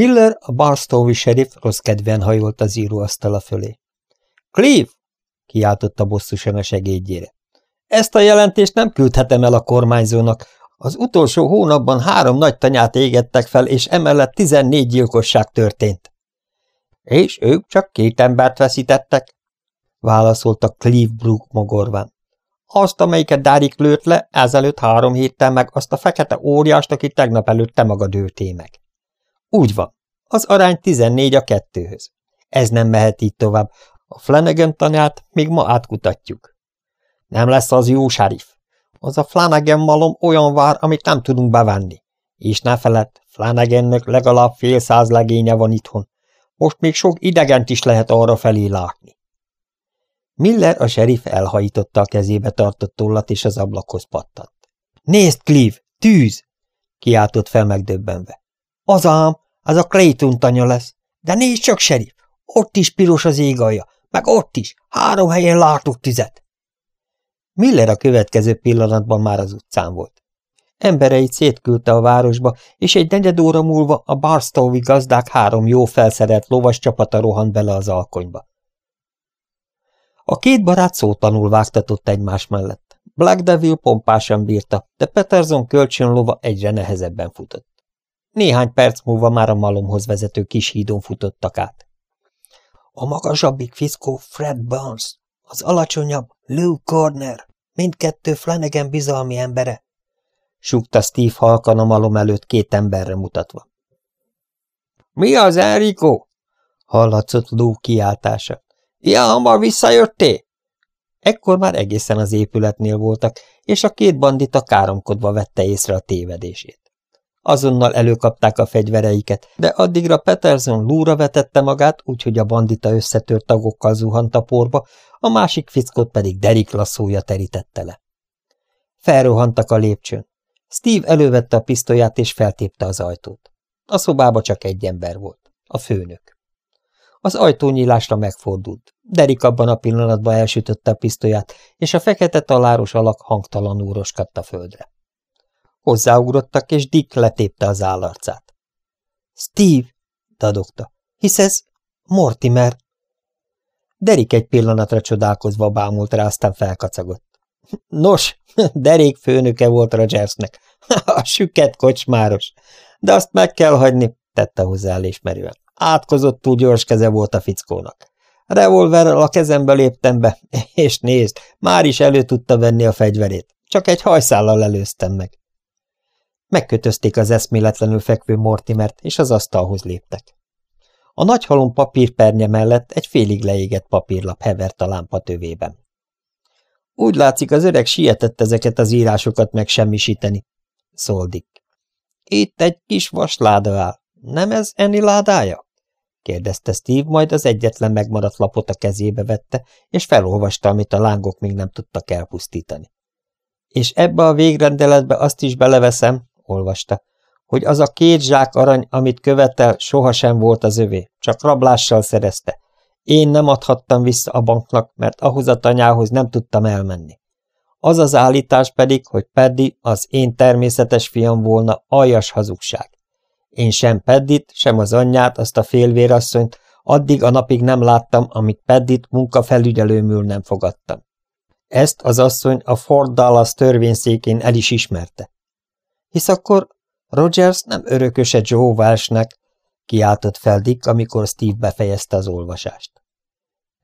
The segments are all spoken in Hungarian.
Miller, a Barstowi sheriff rossz kedven hajolt az íróasztala fölé. – Cleve! – kiáltotta bosszusan a segédjére. – Ezt a jelentést nem küldhetem el a kormányzónak. Az utolsó hónapban három nagy tanyát égettek fel, és emellett tizennégy gyilkosság történt. – És ők csak két embert veszítettek? – válaszolta Cleve Brook mogorván. Azt, amelyiket Dárik lőtt le, ezelőtt három héttel meg azt a fekete óriást, aki tegnap előtt te magad meg. Úgy van. Az arány 14 a kettőhöz. Ez nem mehet így tovább. A Flanagan tanyát még ma átkutatjuk. Nem lesz az jó sárif. Az a Flanagan malom olyan vár, amit nem tudunk bevenni. És ne feledd, Flanagannek legalább fél száz legénye van itthon. Most még sok idegent is lehet arra felé látni. Miller a serif elhajította a kezébe tartott tollat, és az ablakhoz pattant. – Nézd, Clive, tűz! – kiáltott fel megdöbbenve. – Az ám, az a Clayton tanya lesz. De nézd csak, serif, ott is piros az égalja, meg ott is, három helyen látok tüzet. Miller a következő pillanatban már az utcán volt. Embereit szétküldte a városba, és egy negyed óra múlva a Barstowi gazdák három jó felszerelt lovas csapata rohant bele az alkonyba. A két barát szótanul vágtatott egymás mellett. Black Devil pompásan bírta, de Peterson kölcsönlova egyre nehezebben futott. Néhány perc múlva már a malomhoz vezető kis hídon futottak át. A magasabbik fiszkó Fred Burns, az alacsonyabb Lou Corner, mindkettő Flanagan bizalmi embere, súgta Steve halkan a malom előtt két emberre mutatva. Mi az, Enrico? hallatszott Lou kiáltása. Ilyen hamar visszajöttél? Ekkor már egészen az épületnél voltak, és a két bandita káromkodva vette észre a tévedését. Azonnal előkapták a fegyvereiket, de addigra Peterson lúra vetette magát, úgyhogy a bandita összetört tagokkal zuhant a porba, a másik fickót pedig Derek lasszója terítette le. Felrohantak a lépcsőn. Steve elővette a pisztolyát és feltépte az ajtót. A szobába csak egy ember volt, a főnök. Az ajtónyílásra megfordult. Derik abban a pillanatban elsütötte a pisztolyát, és a fekete taláros alak hangtalanul roskadt a földre. Hozzáugrottak, és Dick letépte az állarcát. Steve, dadogta, hisz ez Mortimer. Derik egy pillanatra csodálkozva bámult rá, aztán felkacagott. Nos, derék főnöke volt Rogersnek, a süket kocsmáros, de azt meg kell hagyni, tette hozzá elismerően. Átkozottul gyors keze volt a fickónak. Revolverrel a kezembe léptem be, és nézd, már is elő tudta venni a fegyverét. Csak egy hajszállal előztem meg. Megkötözték az eszméletlenül fekvő Mortimert, és az asztalhoz léptek. A nagy halom papírpernye mellett egy félig leégett papírlap hevert a lámpa tövében. Úgy látszik, az öreg sietett ezeket az írásokat megsemmisíteni, szóldik. Itt egy kis vasláda áll. Nem ez Eni ládája? kérdezte Steve, majd az egyetlen megmaradt lapot a kezébe vette, és felolvasta, amit a lángok még nem tudtak elpusztítani. És ebbe a végrendeletbe azt is beleveszem, olvasta, hogy az a két zsák arany, amit követel, sohasem volt az övé, csak rablással szerezte. Én nem adhattam vissza a banknak, mert ahhoz a tanyához nem tudtam elmenni. Az az állítás pedig, hogy Peddi az én természetes fiam volna, aljas hazugság. Én sem Peddit, sem az anyját, azt a félvérasszonyt addig a napig nem láttam, amíg Peddit munkafelügyelőmül nem fogadtam. Ezt az asszony a Fort Dallas törvényszékén el is ismerte. Hisz akkor Rogers nem örököse Joe Walshnek, kiáltott fel Dick, amikor Steve befejezte az olvasást.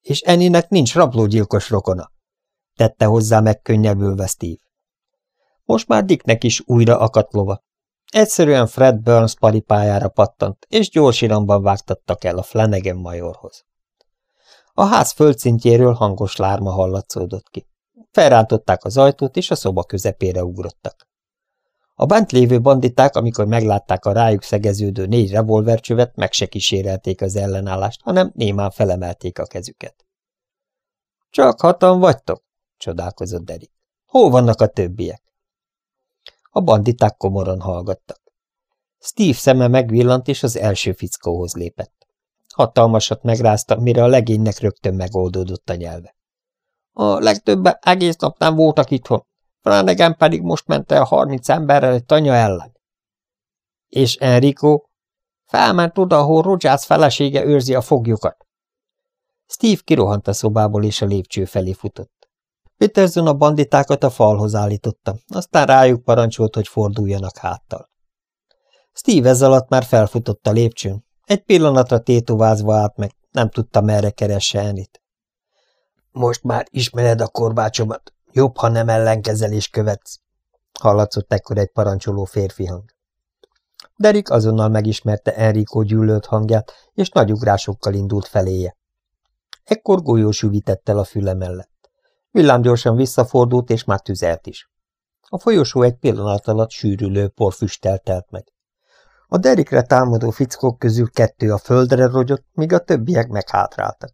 És Enninek nincs rablógyilkos rokona, tette hozzá megkönnyebbülve Steve. Most már Dicknek is újra akadt lova. Egyszerűen Fred Burns paripájára pattant, és gyors iramban vágtattak el a Flanagan majorhoz. A ház földszintjéről hangos lárma hallatszódott ki. Felrántották az ajtót, és a szoba közepére ugrottak. A bent lévő banditák, amikor meglátták a rájuk szegeződő négy revolvercsövet, meg se kísérelték az ellenállást, hanem némán felemelték a kezüket. – Csak hatan vagytok? – csodálkozott Derek. – Hol vannak a többiek? A banditák komoran hallgattak. Steve szeme megvillant, és az első fickóhoz lépett. Hatalmasat megrázta, mire a legénynek rögtön megoldódott a nyelve. A legtöbben egész nap nem voltak itthon, Flanagan pedig most ment el harminc emberrel egy tanya ellen. És Enrico? Felment oda, ahol Rogers felesége őrzi a foglyokat. Steve kirohant a szobából, és a lépcső felé futott. Peterson a banditákat a falhoz állította, aztán rájuk parancsolt, hogy forduljanak háttal. Steve ez alatt már felfutott a lépcsőn. Egy pillanatra tétovázva állt meg, nem tudta merre keresse Enit. Most már ismered a korbácsomat, jobb, ha nem ellenkezelés követsz, hallatszott ekkor egy parancsoló férfi hang. Derek azonnal megismerte Enrico gyűlölt hangját, és nagy ugrásokkal indult feléje. Ekkor golyós üvített el a füle mellett. Villám gyorsan visszafordult, és már tüzelt is. A folyosó egy pillanat alatt sűrülő porfüstel telt meg. A derikre támadó fickók közül kettő a földre rogyott, míg a többiek meghátráltak.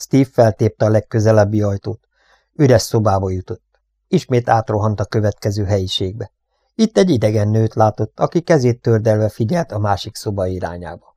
Steve feltépte a legközelebbi ajtót. Üres szobába jutott. Ismét átrohant a következő helyiségbe. Itt egy idegen nőt látott, aki kezét tördelve figyelt a másik szoba irányába.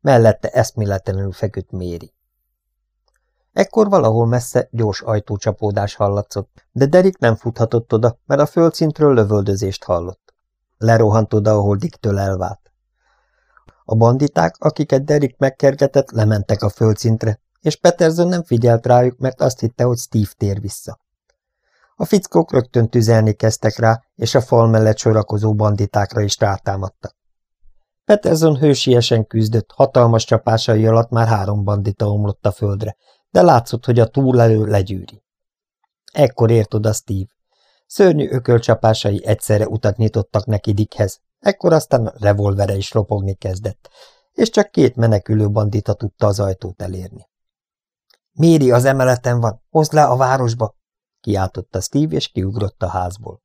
Mellette eszméletlenül feküdt Méri. Ekkor valahol messze gyors ajtócsapódás hallatszott, de Derek nem futhatott oda, mert a földszintről lövöldözést hallott. Lerohant oda, ahol Dicktől elvált. A banditák, akiket Derek megkergetett, lementek a földszintre, és Peterson nem figyelt rájuk, mert azt hitte, hogy Steve tér vissza. A fickók rögtön tüzelni kezdtek rá, és a fal mellett sorakozó banditákra is rátámadtak. Peterson hősiesen küzdött, hatalmas csapásai alatt már három bandita omlott a földre, de látszott, hogy a túlelő legyűri. Ekkor ért oda Steve. Szörnyű ökölcsapásai egyszerre utat nyitottak neki Dickhez, ekkor aztán a revolvere is ropogni kezdett, és csak két menekülő bandita tudta az ajtót elérni. Méri az emeleten van, hozd le a városba! kiáltotta Steve, és kiugrott a házból.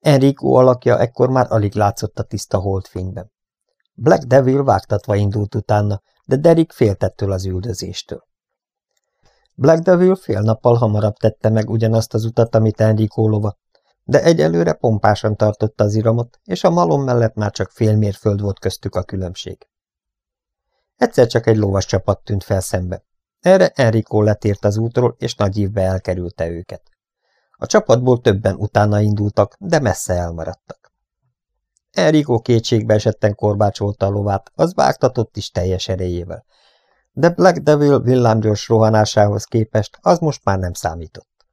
Enrico alakja ekkor már alig látszott a tiszta holdfényben. Black Devil vágtatva indult utána, de Derek féltettől az üldözéstől. Black Devil fél nappal hamarabb tette meg ugyanazt az utat, amit Enrico lova, de egyelőre pompásan tartotta az iramot, és a malom mellett már csak fél mérföld volt köztük a különbség. Egyszer csak egy lovas csapat tűnt fel szembe. Erre Enrico letért az útról, és nagy évbe elkerülte őket. A csapatból többen utána indultak, de messze elmaradtak. Enrico kétségbe esetten korbácsolta a lovát, az vágtatott is teljes erejével, de Black Devil villámgyors rohanásához képest az most már nem számított.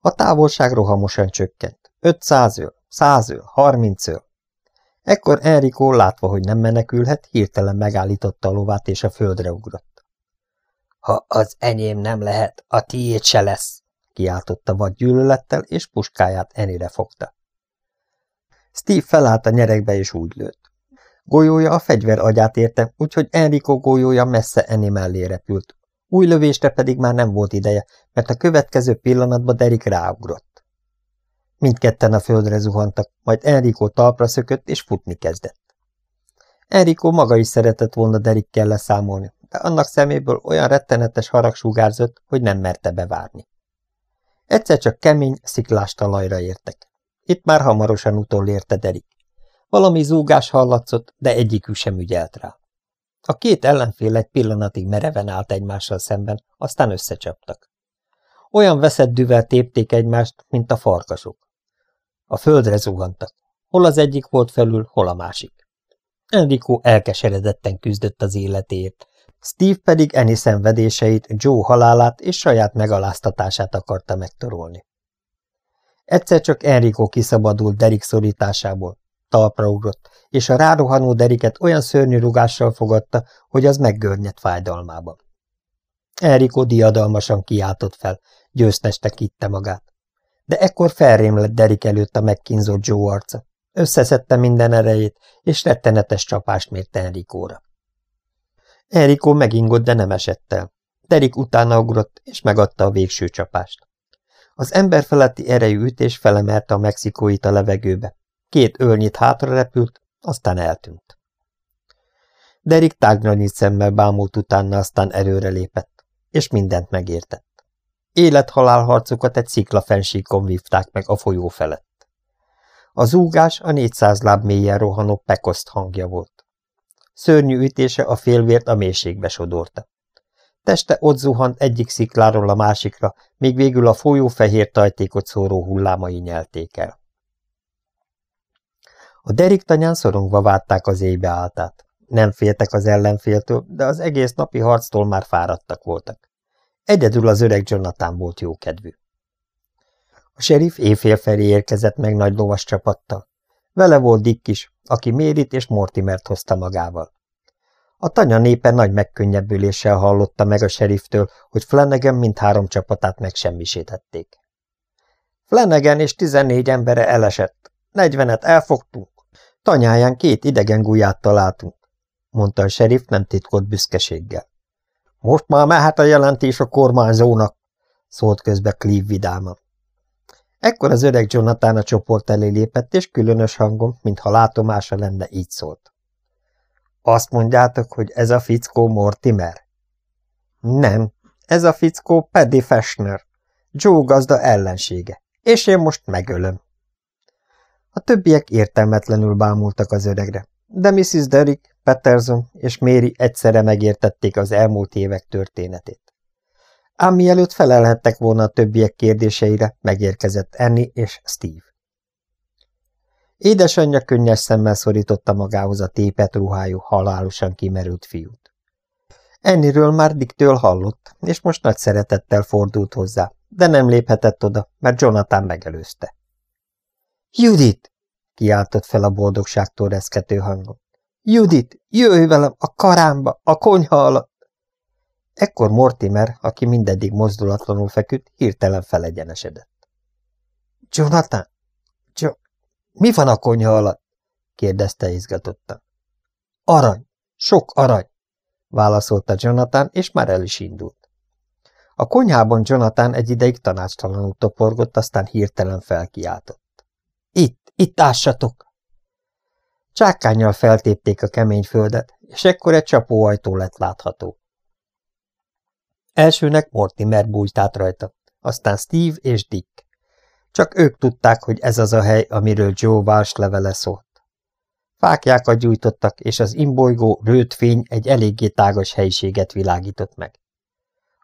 A távolság rohamosan csökkent. 500 öl, 100 öl, 30 öl. Ekkor Enrico, látva, hogy nem menekülhet, hirtelen megállította a lovát, és a földre ugrott. Ha az enyém nem lehet, a tiéd se lesz, kiáltotta vad gyűlölettel, és puskáját Enire fogta. Steve felállt a nyerekbe, és úgy lőtt. Golyója a fegyver agyát érte, úgyhogy Enrico golyója messze Eni mellé repült. Új lövésre pedig már nem volt ideje, mert a következő pillanatban Derik ráugrott. Mindketten a földre zuhantak, majd Enrico talpra szökött és futni kezdett. Enrico maga is szeretett volna Derikkel leszámolni, de annak szeméből olyan rettenetes harag sugárzott, hogy nem merte bevárni. Egyszer csak kemény, sziklás talajra értek. Itt már hamarosan utolérte Derik. Valami zúgás hallatszott, de egyikük sem ügyelt rá. A két ellenfél egy pillanatig mereven állt egymással szemben, aztán összecsaptak. Olyan veszett düvel tépték egymást, mint a farkasok. A földre zuhantak. Hol az egyik volt felül, hol a másik. Enrico elkeseredetten küzdött az életéért, Steve pedig Eni szenvedéseit, Joe halálát és saját megaláztatását akarta megtorolni. Egyszer csak Enrico kiszabadult Derek szorításából, talpra ugrott, és a rárohanó deriket olyan szörnyű rugással fogadta, hogy az meggörnyedt fájdalmában. Enrico diadalmasan kiáltott fel, győztestek itte magát. De ekkor felrém lett Derik előtt a megkínzott Joe arca. Összeszedte minden erejét, és rettenetes csapást mért Enricóra. Enrico megingott, de nem esett el. Derik utána ugrott, és megadta a végső csapást. Az ember feletti erejű ütés felemelte a mexikóit a levegőbe, Két ölnyit hátra repült, aztán eltűnt. Derik tágnanyit szemmel bámult utána, aztán erőre lépett, és mindent megértett. Élet-halál harcokat egy szikla fensíkon vívták meg a folyó felett. A zúgás a négyszáz láb mélyen rohanó pekoszt hangja volt. Szörnyű ütése a félvért a mélységbe sodorta. Teste ott zuhant egyik szikláról a másikra, míg végül a folyó fehér tajtékot szóró hullámai nyelték el. A Derek tanyán szorongva várták az éjbe álltát. Nem féltek az ellenféltől, de az egész napi harctól már fáradtak voltak. Egyedül az öreg Jonathan volt jókedvű. A serif éjfél felé érkezett meg nagy lovas csapattal. Vele volt Dick is, aki Mérit és Mortimert hozta magával. A tanya népe nagy megkönnyebbüléssel hallotta meg a seriftől, hogy Flanagan mindhárom csapatát megsemmisítették. Flanagan és tizennégy embere elesett. Negyvenet elfogtunk. Tanyáján két idegen gulyát találtunk, mondta a serif nem titkolt büszkeséggel. Most már mehet a jelentés a kormányzónak, szólt közbe Cleve vidáman. Ekkor az öreg Jonathan a csoport elé lépett, és különös hangon, mintha látomása lenne, így szólt. Azt mondjátok, hogy ez a fickó Mortimer? Nem, ez a fickó Paddy Fashner, Joe gazda ellensége, és én most megölöm. A többiek értelmetlenül bámultak az öregre, de Mrs. Derrick, Patterson és Mary egyszerre megértették az elmúlt évek történetét. Ám mielőtt felelhettek volna a többiek kérdéseire, megérkezett Annie és Steve. Édesanyja könnyes szemmel szorította magához a tépet ruhájú, halálosan kimerült fiút. Enniről már Dicktől hallott, és most nagy szeretettel fordult hozzá, de nem léphetett oda, mert Jonathan megelőzte. – Judit! – kiáltott fel a boldogságtól reszkető hangon. – Judit, jöjj velem a karámba, a konyha alatt! Ekkor Mortimer, aki mindeddig mozdulatlanul feküdt, hirtelen felegyenesedett. – Jonathan! Jo mi van a konyha alatt? kérdezte izgatottan. Arany, sok arany, válaszolta Jonathan, és már el is indult. A konyhában Jonathan egy ideig tanácstalanul toporgott, aztán hirtelen felkiáltott. Itt, itt ássatok! Csákányjal feltépték a kemény földet, és ekkor egy csapóajtó lett látható. Elsőnek Mortimer bújt át rajta, aztán Steve és Dick. Csak ők tudták, hogy ez az a hely, amiről Joe Walsh levele szólt. Fákjákat gyújtottak, és az imbolygó rőt fény egy eléggé tágas helyiséget világított meg.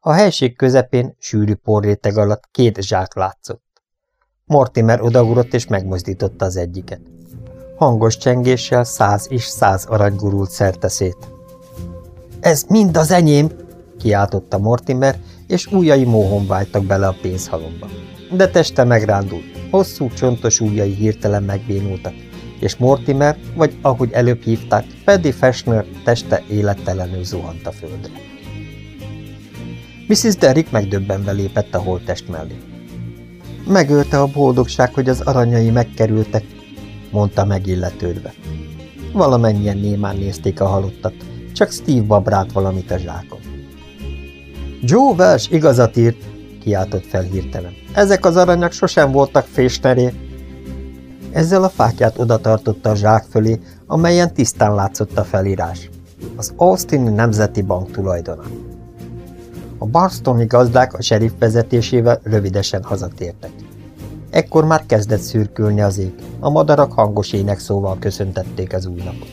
A helység közepén, sűrű porréteg alatt két zsák látszott. Mortimer odaugrott és megmozdította az egyiket. Hangos csengéssel száz és száz arany gurult szét. Ez mind az enyém! Kiáltotta Mortimer, és újai móhon váltak bele a pénzhalomba de teste megrándult, hosszú csontos ujjai hirtelen megbénultak, és Mortimer, vagy ahogy előbb hívták, Paddy Fashner teste élettelenül zuhant a földre. Mrs. Derrick megdöbbenve lépett a holttest mellé. Megölte a boldogság, hogy az aranyai megkerültek, mondta megilletődve. Valamennyien némán nézték a halottat, csak Steve babrált valamit a zsákon. Joe Welsh igazat írt, kiáltott fel hirtelen. Ezek az aranyak sosem voltak fésneré. Ezzel a fákját oda tartotta a zsák fölé, amelyen tisztán látszott a felírás. Az Austin Nemzeti Bank tulajdona. A Barstoni gazdák a sheriff vezetésével rövidesen hazatértek. Ekkor már kezdett szürkülni az ég, a madarak hangos ének szóval köszöntették az új napot.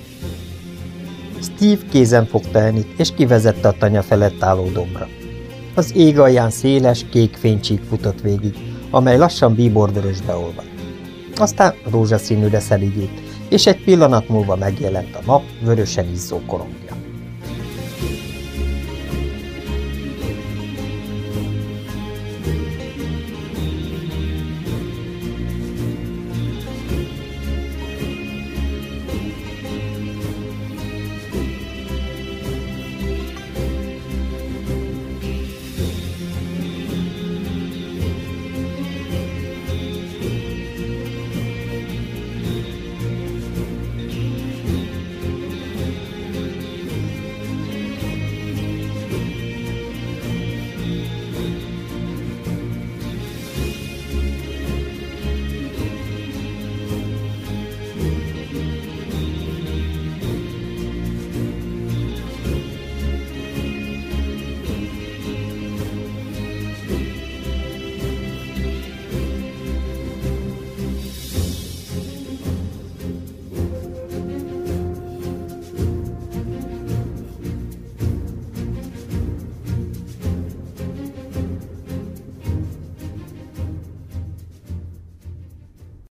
Steve kézen fogta Enit, és kivezette a tanya felett álló dombra. Az ég alján széles, kék fénycsík futott végig, amely lassan bíborvörösbe olvadt. Aztán rózsaszínűre szelidült, és egy pillanat múlva megjelent a nap vörösen izzó korongja.